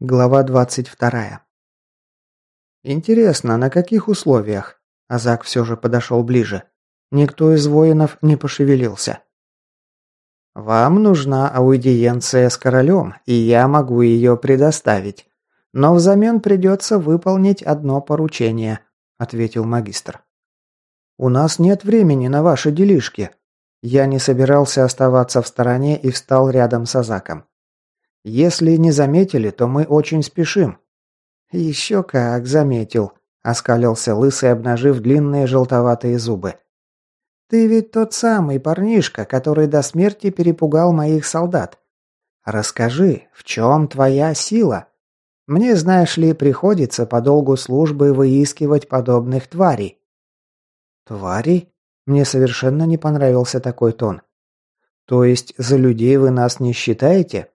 Глава 22. Интересно, на каких условиях? Азак все же подошел ближе. Никто из воинов не пошевелился. Вам нужна аудиенция с королем, и я могу ее предоставить. Но взамен придется выполнить одно поручение, ответил магистр. У нас нет времени на ваши делишки. Я не собирался оставаться в стороне и встал рядом с Азаком. Если не заметили, то мы очень спешим». «Еще как заметил», – оскалился лысый, обнажив длинные желтоватые зубы. «Ты ведь тот самый парнишка, который до смерти перепугал моих солдат. Расскажи, в чем твоя сила? Мне, знаешь ли, приходится по долгу службы выискивать подобных тварей». «Тварей?» Мне совершенно не понравился такой тон. «То есть за людей вы нас не считаете?»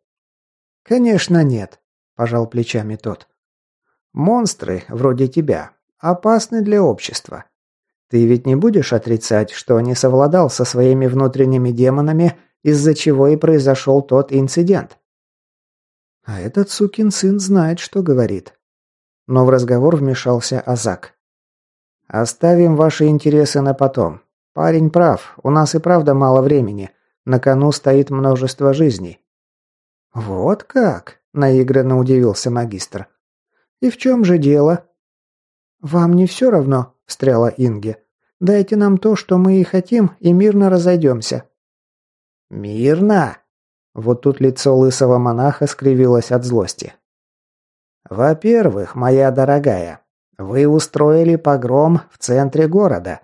«Конечно нет», – пожал плечами тот. «Монстры, вроде тебя, опасны для общества. Ты ведь не будешь отрицать, что не совладал со своими внутренними демонами, из-за чего и произошел тот инцидент?» А этот сукин сын знает, что говорит. Но в разговор вмешался Азак. «Оставим ваши интересы на потом. Парень прав, у нас и правда мало времени. На кону стоит множество жизней. «Вот как?» – наигранно удивился магистр. «И в чем же дело?» «Вам не все равно?» – встряла Инге. «Дайте нам то, что мы и хотим, и мирно разойдемся». «Мирно?» Вот тут лицо лысого монаха скривилось от злости. «Во-первых, моя дорогая, вы устроили погром в центре города.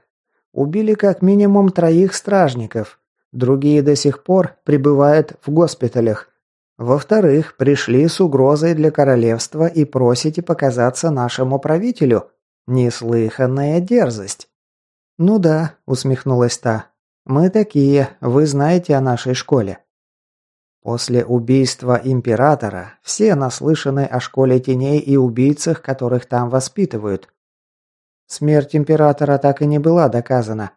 Убили как минимум троих стражников. Другие до сих пор пребывают в госпиталях. Во-вторых, пришли с угрозой для королевства и просите показаться нашему правителю. Неслыханная дерзость. Ну да, усмехнулась та. Мы такие, вы знаете о нашей школе. После убийства императора все наслышаны о школе теней и убийцах, которых там воспитывают. Смерть императора так и не была доказана.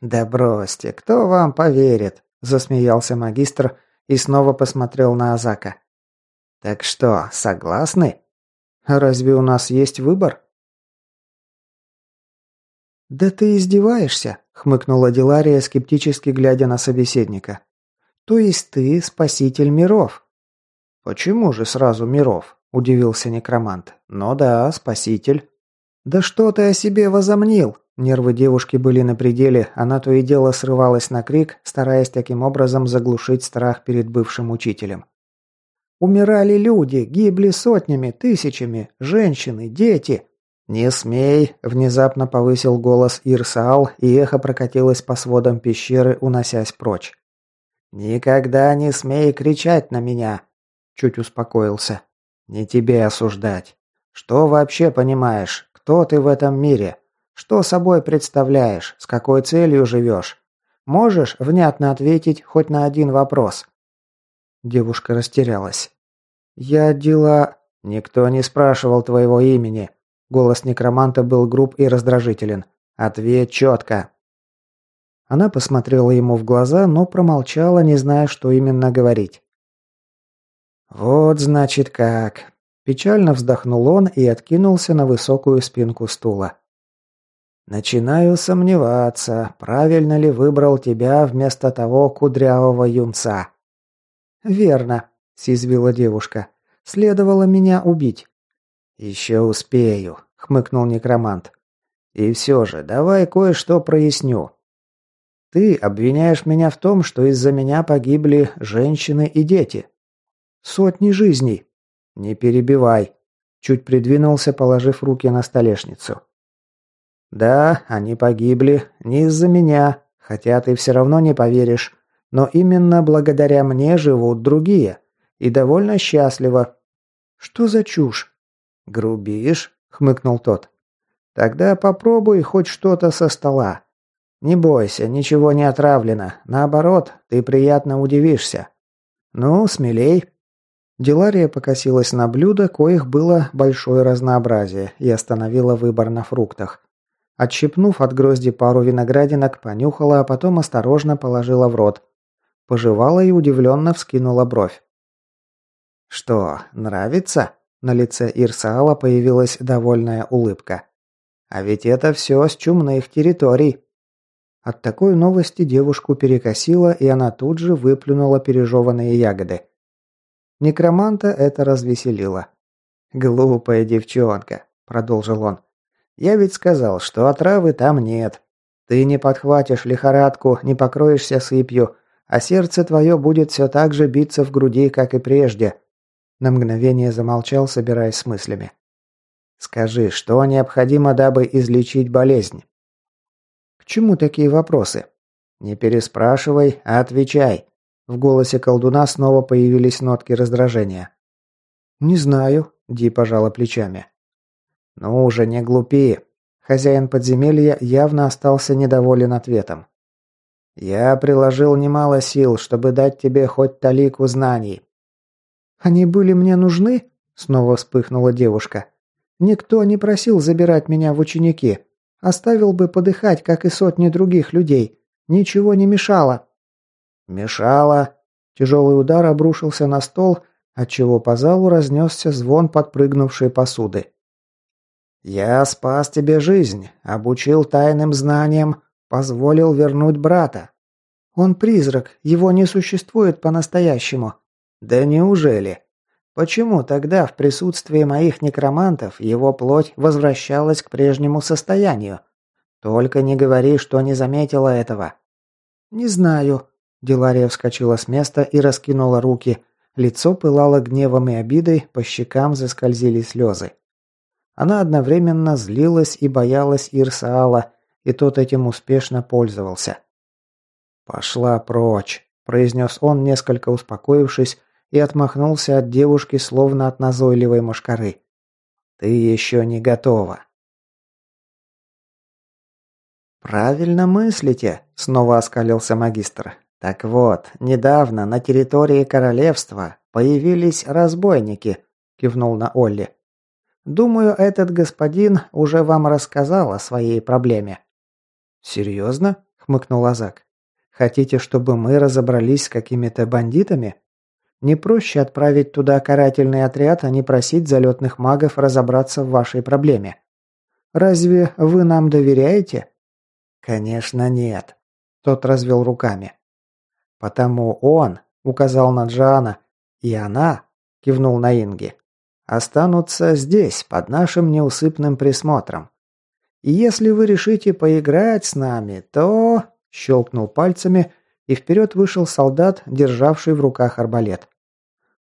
Да бросьте, кто вам поверит, засмеялся магистр и снова посмотрел на Азака. «Так что, согласны? Разве у нас есть выбор?» «Да ты издеваешься», — хмыкнула Дилария, скептически глядя на собеседника. «То есть ты спаситель миров?» «Почему же сразу миров?» – удивился некромант. «Ну да, спаситель». «Да что ты о себе возомнил?» Нервы девушки были на пределе, она то и дело срывалась на крик, стараясь таким образом заглушить страх перед бывшим учителем. «Умирали люди, гибли сотнями, тысячами, женщины, дети!» «Не смей!» – внезапно повысил голос Ирсаал, и эхо прокатилось по сводам пещеры, уносясь прочь. «Никогда не смей кричать на меня!» – чуть успокоился. «Не тебе осуждать. Что вообще понимаешь? Кто ты в этом мире? Что собой представляешь? С какой целью живешь? Можешь внятно ответить хоть на один вопрос?» Девушка растерялась. «Я дела...» «Никто не спрашивал твоего имени». Голос некроманта был груб и раздражителен. «Ответь четко». Она посмотрела ему в глаза, но промолчала, не зная, что именно говорить. «Вот, значит, как...» Печально вздохнул он и откинулся на высокую спинку стула. «Начинаю сомневаться, правильно ли выбрал тебя вместо того кудрявого юнца». «Верно», – съязвила девушка. «Следовало меня убить». «Еще успею», – хмыкнул некромант. «И все же, давай кое-что проясню. Ты обвиняешь меня в том, что из-за меня погибли женщины и дети. Сотни жизней. Не перебивай». Чуть придвинулся, положив руки на столешницу. Да, они погибли не из-за меня, хотя ты все равно не поверишь. Но именно благодаря мне живут другие. И довольно счастливо. Что за чушь? Грубишь? Хмыкнул тот. Тогда попробуй хоть что-то со стола. Не бойся, ничего не отравлено. Наоборот, ты приятно удивишься. Ну, смелей. Делария покосилась на блюда, коих было большое разнообразие, и остановила выбор на фруктах. Отщипнув от грозди пару виноградинок, понюхала, а потом осторожно положила в рот. Пожевала и удивленно вскинула бровь. «Что, нравится?» На лице Ирсаала появилась довольная улыбка. «А ведь это все с чумных территорий». От такой новости девушку перекосило, и она тут же выплюнула пережеванные ягоды. Некроманта это развеселило. «Глупая девчонка», – продолжил он. «Я ведь сказал, что отравы там нет. Ты не подхватишь лихорадку, не покроешься сыпью, а сердце твое будет все так же биться в груди, как и прежде». На мгновение замолчал, собираясь с мыслями. «Скажи, что необходимо, дабы излечить болезнь?» «К чему такие вопросы?» «Не переспрашивай, а отвечай». В голосе колдуна снова появились нотки раздражения. «Не знаю», – Ди пожала плечами. «Ну уже не глупи». Хозяин подземелья явно остался недоволен ответом. «Я приложил немало сил, чтобы дать тебе хоть талику знаний». «Они были мне нужны?» – снова вспыхнула девушка. «Никто не просил забирать меня в ученики. Оставил бы подыхать, как и сотни других людей. Ничего не мешало». «Мешало?» Тяжелый удар обрушился на стол, отчего по залу разнесся звон подпрыгнувшей посуды. «Я спас тебе жизнь, обучил тайным знаниям, Позволил вернуть брата. Он призрак, его не существует по-настоящему. Да неужели? Почему тогда в присутствии моих некромантов его плоть возвращалась к прежнему состоянию? Только не говори, что не заметила этого. Не знаю. Делария вскочила с места и раскинула руки. Лицо пылало гневом и обидой, по щекам заскользили слезы. Она одновременно злилась и боялась Ирсаала, и тот этим успешно пользовался. «Пошла прочь», – произнес он, несколько успокоившись, и отмахнулся от девушки, словно от назойливой мошкары. «Ты еще не готова». «Правильно мыслите», – снова оскалился магистр. «Так вот, недавно на территории королевства появились разбойники», – кивнул на Олли. «Думаю, этот господин уже вам рассказал о своей проблеме». «Серьезно?» – хмыкнул Азак. «Хотите, чтобы мы разобрались с какими-то бандитами? Не проще отправить туда карательный отряд, а не просить залетных магов разобраться в вашей проблеме. Разве вы нам доверяете?» «Конечно нет», – тот развел руками. «Потому он», – указал на Джана, – «и она», – кивнул на Инги, – «останутся здесь, под нашим неусыпным присмотром. И если вы решите поиграть с нами, то...» Щелкнул пальцами, и вперед вышел солдат, державший в руках арбалет.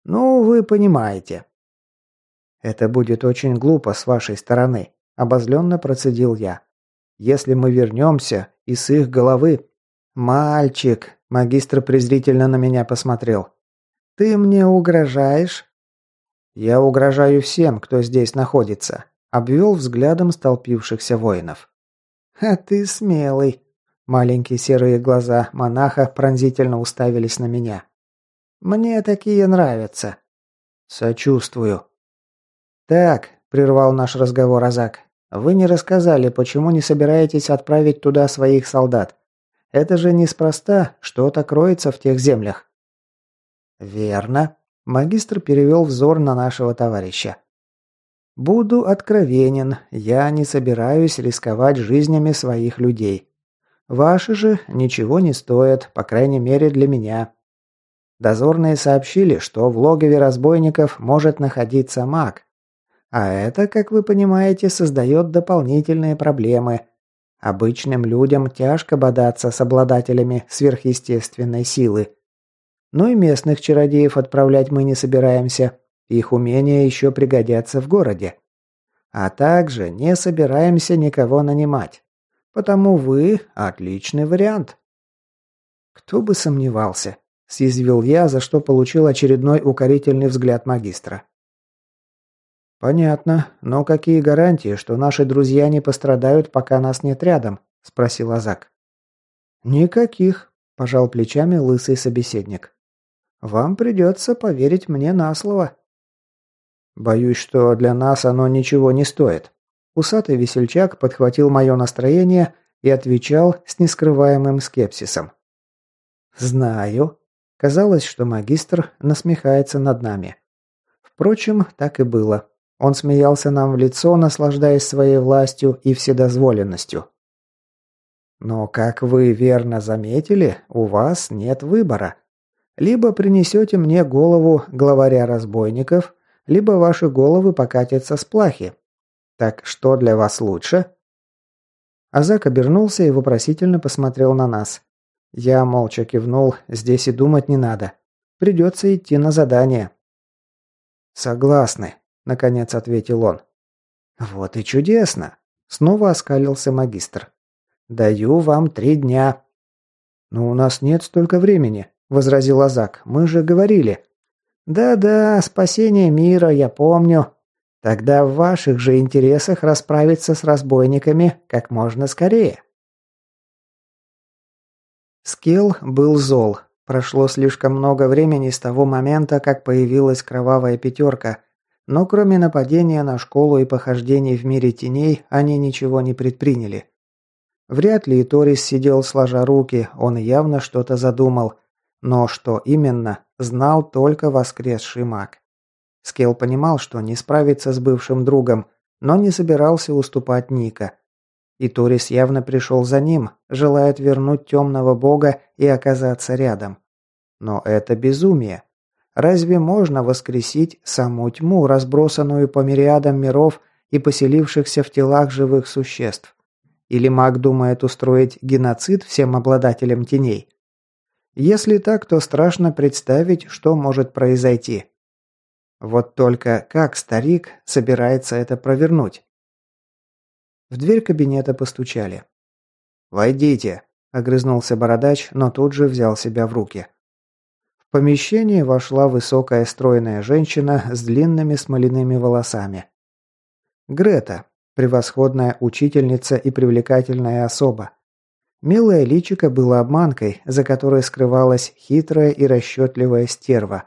«Ну, вы понимаете». «Это будет очень глупо с вашей стороны», – обозленно процедил я. «Если мы вернемся, и с их головы...» «Мальчик», – магистр презрительно на меня посмотрел. «Ты мне угрожаешь?» «Я угрожаю всем, кто здесь находится обвел взглядом столпившихся воинов. «А ты смелый!» Маленькие серые глаза монаха пронзительно уставились на меня. «Мне такие нравятся». «Сочувствую». «Так», – прервал наш разговор Азак, – «вы не рассказали, почему не собираетесь отправить туда своих солдат. Это же неспроста, что-то кроется в тех землях». «Верно», – магистр перевел взор на нашего товарища. Буду откровенен, я не собираюсь рисковать жизнями своих людей. Ваши же ничего не стоят, по крайней мере для меня. Дозорные сообщили, что в логове разбойников может находиться маг. А это, как вы понимаете, создает дополнительные проблемы. Обычным людям тяжко бодаться с обладателями сверхъестественной силы. Но и местных чародеев отправлять мы не собираемся. Их умения еще пригодятся в городе. А также не собираемся никого нанимать. Потому вы – отличный вариант. Кто бы сомневался, съязвил я, за что получил очередной укорительный взгляд магистра. «Понятно. Но какие гарантии, что наши друзья не пострадают, пока нас нет рядом?» – спросил Азак. «Никаких», – пожал плечами лысый собеседник. «Вам придется поверить мне на слово». Боюсь, что для нас оно ничего не стоит. Усатый весельчак подхватил мое настроение и отвечал с нескрываемым скепсисом. «Знаю». Казалось, что магистр насмехается над нами. Впрочем, так и было. Он смеялся нам в лицо, наслаждаясь своей властью и вседозволенностью. Но, как вы верно заметили, у вас нет выбора. Либо принесете мне голову главаря разбойников, либо ваши головы покатятся с плахи. Так что для вас лучше?» Азак обернулся и вопросительно посмотрел на нас. Я молча кивнул, здесь и думать не надо. Придется идти на задание. «Согласны», — наконец ответил он. «Вот и чудесно!» — снова оскалился магистр. «Даю вам три дня». «Но у нас нет столько времени», — возразил Азак. «Мы же говорили». «Да-да, спасение мира, я помню. Тогда в ваших же интересах расправиться с разбойниками как можно скорее». Скилл был зол. Прошло слишком много времени с того момента, как появилась кровавая пятерка, но кроме нападения на школу и похождений в мире теней, они ничего не предприняли. Вряд ли Торис сидел сложа руки, он явно что-то задумал. Но что именно, знал только воскресший маг. Скелл понимал, что не справится с бывшим другом, но не собирался уступать Ника. И Торис явно пришел за ним, желает вернуть темного бога и оказаться рядом. Но это безумие. Разве можно воскресить саму тьму, разбросанную по мириадам миров и поселившихся в телах живых существ? Или маг думает устроить геноцид всем обладателям теней? Если так, то страшно представить, что может произойти. Вот только как старик собирается это провернуть? В дверь кабинета постучали. «Войдите», – огрызнулся бородач, но тут же взял себя в руки. В помещение вошла высокая стройная женщина с длинными смоляными волосами. Грета, превосходная учительница и привлекательная особа. Милое личико было обманкой, за которой скрывалась хитрая и расчетливая стерва.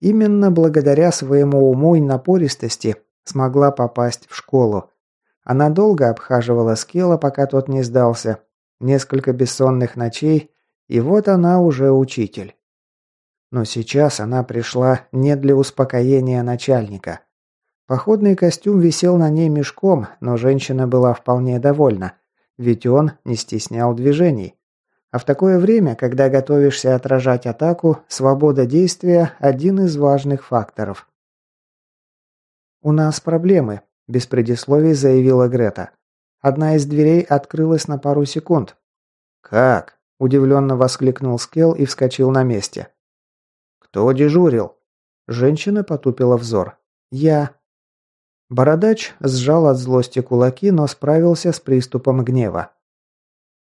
Именно благодаря своему уму и напористости смогла попасть в школу. Она долго обхаживала Скилла, пока тот не сдался. Несколько бессонных ночей, и вот она уже учитель. Но сейчас она пришла не для успокоения начальника. Походный костюм висел на ней мешком, но женщина была вполне довольна, ведь он не стеснял движений. А в такое время, когда готовишься отражать атаку, свобода действия – один из важных факторов. «У нас проблемы», – без предисловий заявила Грета. Одна из дверей открылась на пару секунд. «Как?» – удивленно воскликнул Скелл и вскочил на месте. «Кто дежурил?» Женщина потупила взор. «Я». Бородач сжал от злости кулаки, но справился с приступом гнева.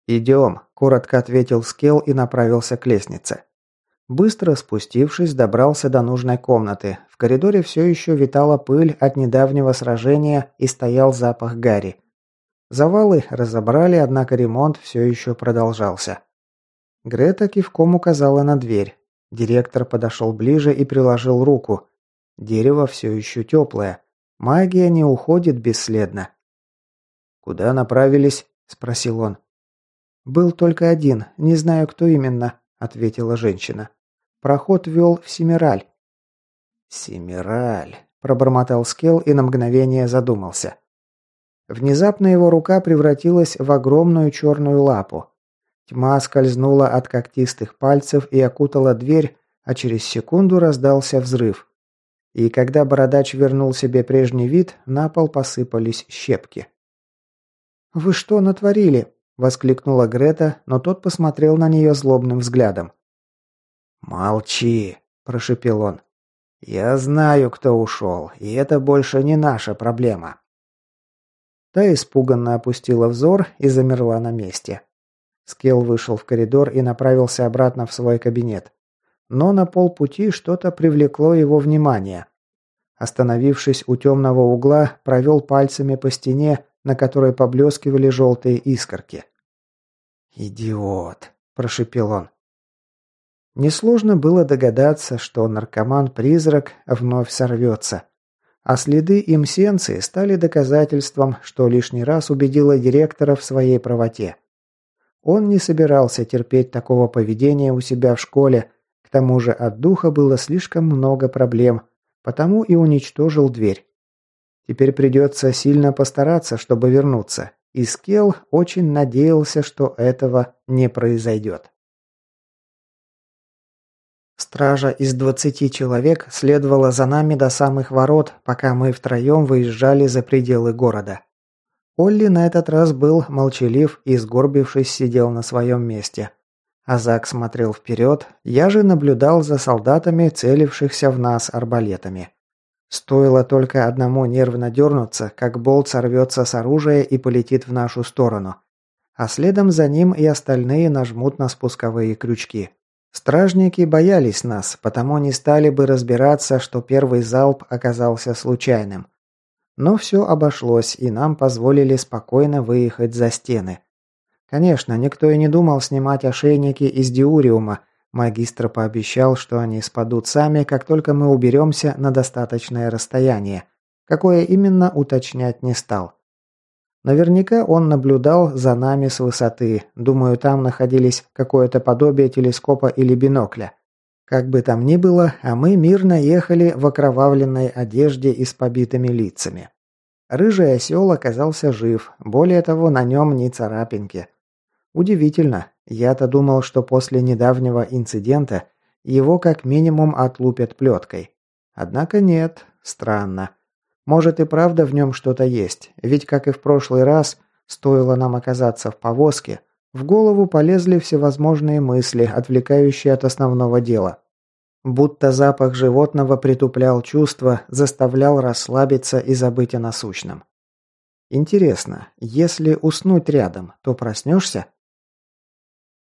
«Идем», – коротко ответил Скелл и направился к лестнице. Быстро спустившись, добрался до нужной комнаты. В коридоре все еще витала пыль от недавнего сражения и стоял запах гари. Завалы разобрали, однако ремонт все еще продолжался. Грета кивком указала на дверь. Директор подошел ближе и приложил руку. Дерево все еще теплое. Магия не уходит бесследно. «Куда направились?» – спросил он. «Был только один, не знаю, кто именно», – ответила женщина. «Проход вел в Семираль». «Семираль», – пробормотал Скелл и на мгновение задумался. Внезапно его рука превратилась в огромную черную лапу. Тьма скользнула от когтистых пальцев и окутала дверь, а через секунду раздался взрыв. И когда бородач вернул себе прежний вид, на пол посыпались щепки. «Вы что натворили?» Воскликнула Грета, но тот посмотрел на нее злобным взглядом. «Молчи!» – прошепел он. «Я знаю, кто ушел, и это больше не наша проблема». Та испуганно опустила взор и замерла на месте. Скелл вышел в коридор и направился обратно в свой кабинет. Но на полпути что-то привлекло его внимание. Остановившись у темного угла, провел пальцами по стене, на которой поблескивали желтые искорки. «Идиот!» – прошепел он. Несложно было догадаться, что наркоман-призрак вновь сорвется. А следы имсенции стали доказательством, что лишний раз убедила директора в своей правоте. Он не собирался терпеть такого поведения у себя в школе, к тому же от духа было слишком много проблем, потому и уничтожил дверь. Теперь придется сильно постараться, чтобы вернуться, и Скел очень надеялся, что этого не произойдет. Стража из двадцати человек следовала за нами до самых ворот, пока мы втроем выезжали за пределы города. Олли на этот раз был молчалив и, сгорбившись, сидел на своем месте. Азак смотрел вперед, я же наблюдал за солдатами, целившихся в нас арбалетами. Стоило только одному нервно дернуться, как болт сорвется с оружия и полетит в нашу сторону. А следом за ним и остальные нажмут на спусковые крючки. Стражники боялись нас, потому не стали бы разбираться, что первый залп оказался случайным. Но все обошлось, и нам позволили спокойно выехать за стены. Конечно, никто и не думал снимать ошейники из диуриума. Магистр пообещал, что они спадут сами, как только мы уберемся на достаточное расстояние. Какое именно, уточнять не стал. Наверняка он наблюдал за нами с высоты. Думаю, там находились какое-то подобие телескопа или бинокля. Как бы там ни было, а мы мирно ехали в окровавленной одежде и с побитыми лицами. Рыжий осел оказался жив, более того, на нем ни царапинки. Удивительно, я-то думал, что после недавнего инцидента его как минимум отлупят плеткой. Однако нет, странно. Может и правда в нем что-то есть, ведь, как и в прошлый раз, стоило нам оказаться в повозке, в голову полезли всевозможные мысли, отвлекающие от основного дела. Будто запах животного притуплял чувства, заставлял расслабиться и забыть о насущном. Интересно, если уснуть рядом, то проснешься?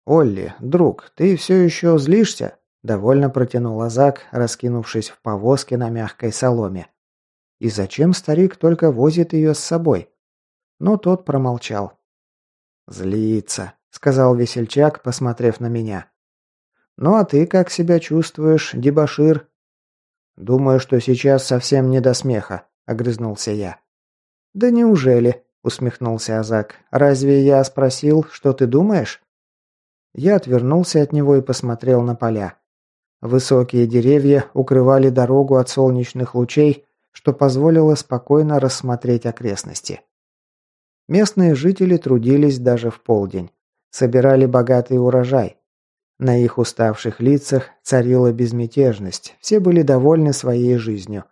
«Олли, друг, ты все еще злишься?» – довольно протянул Азак, раскинувшись в повозке на мягкой соломе. И зачем старик только возит ее с собой? Но тот промолчал. «Злится», — сказал весельчак, посмотрев на меня. «Ну а ты как себя чувствуешь, дебошир?» «Думаю, что сейчас совсем не до смеха», — огрызнулся я. «Да неужели?» — усмехнулся Азак. «Разве я спросил, что ты думаешь?» Я отвернулся от него и посмотрел на поля. Высокие деревья укрывали дорогу от солнечных лучей, что позволило спокойно рассмотреть окрестности. Местные жители трудились даже в полдень. Собирали богатый урожай. На их уставших лицах царила безмятежность, все были довольны своей жизнью.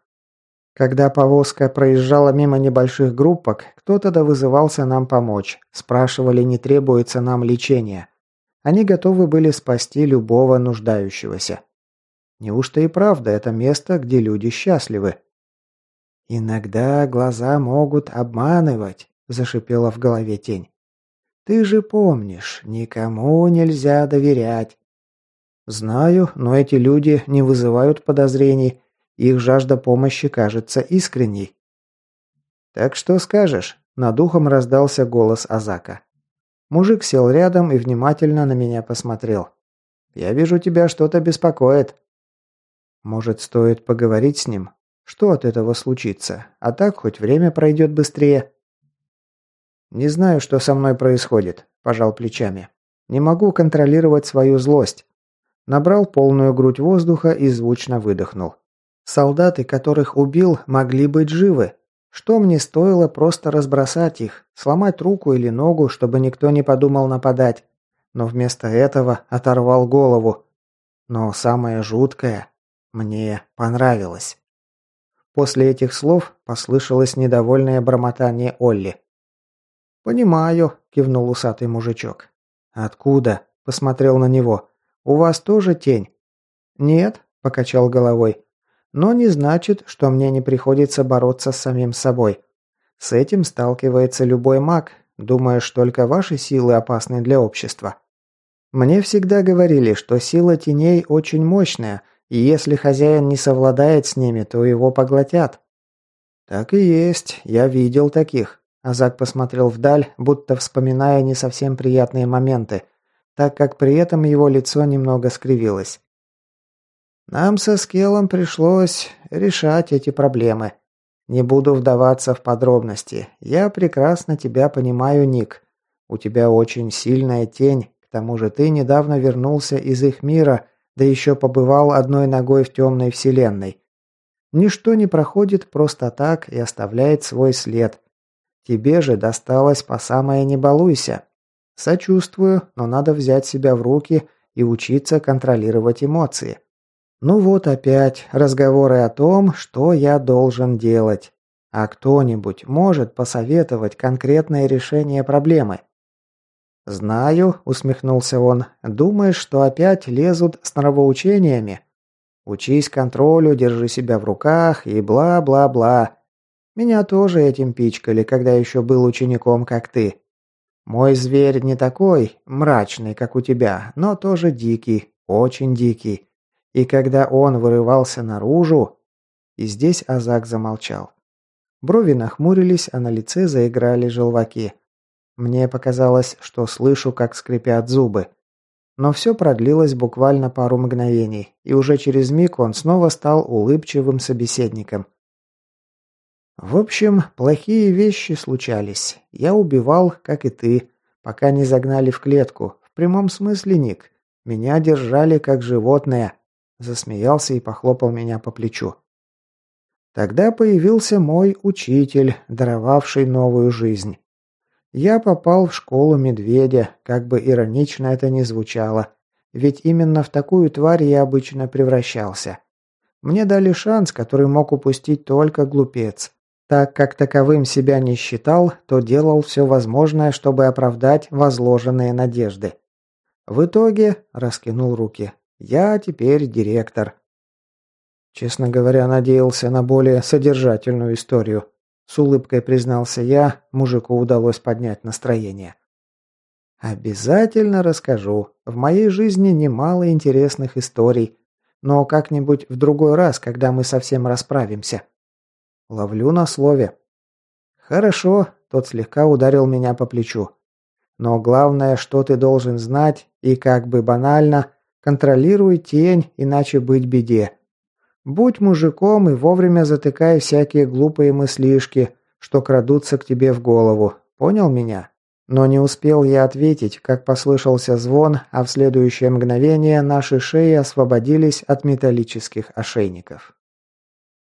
Когда повозка проезжала мимо небольших группок, кто-то да вызывался нам помочь, спрашивали, не требуется нам лечения. Они готовы были спасти любого нуждающегося. Неужто и правда это место, где люди счастливы? «Иногда глаза могут обманывать», – зашипела в голове тень. «Ты же помнишь, никому нельзя доверять». «Знаю, но эти люди не вызывают подозрений. Их жажда помощи кажется искренней». «Так что скажешь?» – над ухом раздался голос Азака. Мужик сел рядом и внимательно на меня посмотрел. «Я вижу, тебя что-то беспокоит». «Может, стоит поговорить с ним?» Что от этого случится? А так хоть время пройдет быстрее. Не знаю, что со мной происходит, пожал плечами. Не могу контролировать свою злость. Набрал полную грудь воздуха и звучно выдохнул. Солдаты, которых убил, могли быть живы. Что мне стоило просто разбросать их, сломать руку или ногу, чтобы никто не подумал нападать. Но вместо этого оторвал голову. Но самое жуткое мне понравилось. После этих слов послышалось недовольное бормотание Олли. «Понимаю», – кивнул усатый мужичок. «Откуда?» – посмотрел на него. «У вас тоже тень?» «Нет», – покачал головой. «Но не значит, что мне не приходится бороться с самим собой. С этим сталкивается любой маг, думаешь, только ваши силы опасны для общества. Мне всегда говорили, что сила теней очень мощная – и если хозяин не совладает с ними, то его поглотят. Так и есть, я видел таких. Азак посмотрел вдаль, будто вспоминая не совсем приятные моменты, так как при этом его лицо немного скривилось. Нам со Скелом пришлось решать эти проблемы. Не буду вдаваться в подробности. Я прекрасно тебя понимаю, Ник. У тебя очень сильная тень, к тому же ты недавно вернулся из их мира да еще побывал одной ногой в темной вселенной. Ничто не проходит просто так и оставляет свой след. Тебе же досталось по самое не балуйся. Сочувствую, но надо взять себя в руки и учиться контролировать эмоции. Ну вот опять разговоры о том, что я должен делать. А кто-нибудь может посоветовать конкретное решение проблемы? «Знаю», — усмехнулся он, — «думаешь, что опять лезут с нравоучениями? Учись контролю, держи себя в руках и бла-бла-бла. Меня тоже этим пичкали, когда еще был учеником, как ты. Мой зверь не такой мрачный, как у тебя, но тоже дикий, очень дикий. И когда он вырывался наружу...» И здесь Азак замолчал. Брови нахмурились, а на лице заиграли желваки. Мне показалось, что слышу, как скрипят зубы. Но все продлилось буквально пару мгновений, и уже через миг он снова стал улыбчивым собеседником. В общем, плохие вещи случались. Я убивал, как и ты, пока не загнали в клетку. В прямом смысле, Ник. Меня держали как животное. Засмеялся и похлопал меня по плечу. Тогда появился мой учитель, даровавший новую жизнь. Я попал в школу медведя, как бы иронично это ни звучало. Ведь именно в такую тварь я обычно превращался. Мне дали шанс, который мог упустить только глупец. Так как таковым себя не считал, то делал все возможное, чтобы оправдать возложенные надежды. В итоге, раскинул руки, я теперь директор. Честно говоря, надеялся на более содержательную историю. С улыбкой признался я, мужику удалось поднять настроение. «Обязательно расскажу. В моей жизни немало интересных историй. Но как-нибудь в другой раз, когда мы совсем расправимся». Ловлю на слове. «Хорошо», – тот слегка ударил меня по плечу. «Но главное, что ты должен знать, и как бы банально, контролируй тень, иначе быть беде. Будь мужиком и вовремя затыкай всякие глупые мыслишки, что крадутся к тебе в голову. Понял меня? Но не успел я ответить, как послышался звон, а в следующее мгновение наши шеи освободились от металлических ошейников.